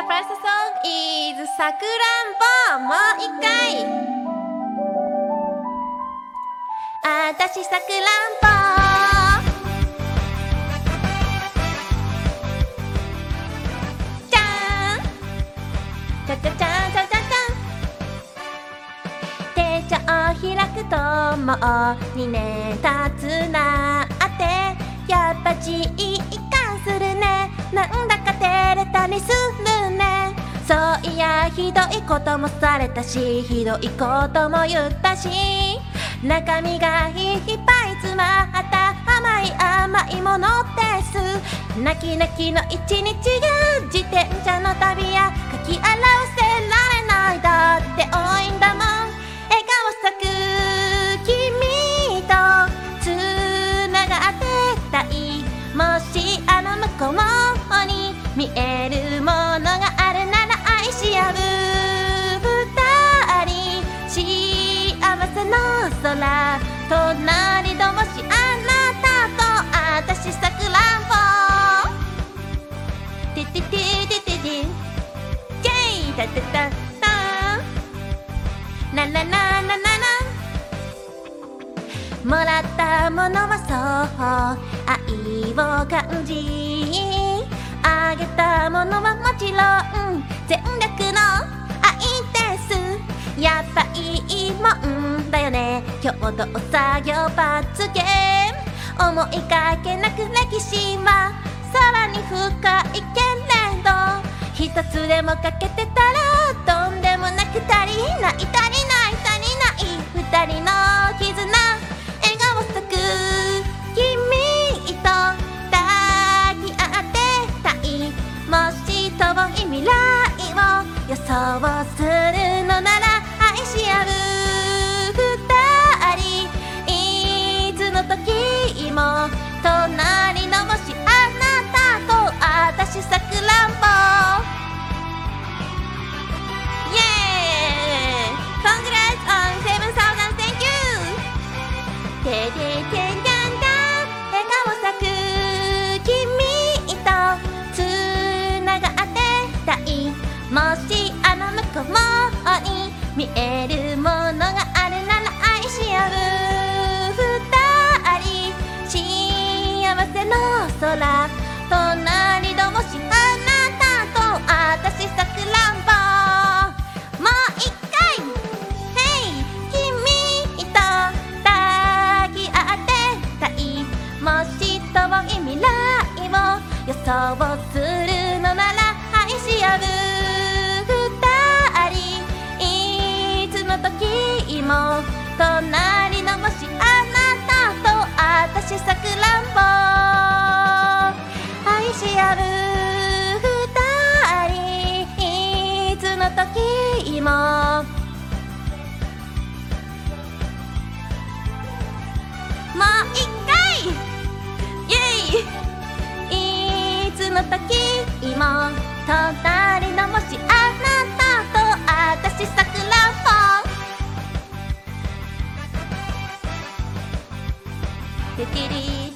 the first song is さくらんぼもう一回。あたしさくらんぼ。じゃん。ちゃちゃちゃんちゃちゃちゃん。手帳を開くともう2年経つなって。やっぱじいひどいこともされたしひどいことも言ったし中身がいっぱい詰まった甘い甘いものです。泣き泣きの一日が自転車の旅や書き表せられないだって多いんだもん。笑顔咲く君とつながってたい。もしあの向こうに見えるものがあるなら愛し合う二人幸せの空隣どもしあなたと私さくらんぼててててててジェイタタタタラララララもらったものはそう愛を感じ。あげたものはもちろん全力の愛です。やっぱいいもんだよね。共同作業罰ゲーム思いかけなく歴史はさらに深いけれど。一つでも欠けてたらとんでもなく足りない。足りない。足りない。二人の絆を予想するのなら愛し合う二人いつの時も隣のもしあなたと私さくらんぼ。イエーイ Congrats on 7000 thank you! てててんだんだん笑顔咲く君とつながってたいもしあの向こうに見えるものがあるなら愛し合う二人幸せの空隣どもしあなたと私さくらんぼ。もう一回 Hey 君と抱き合ってたいもし遠い未来を予想する隣のもしあなたと私さくらんぼ愛し合う二人いつの時ももう一回イェイいつの時も隣ててり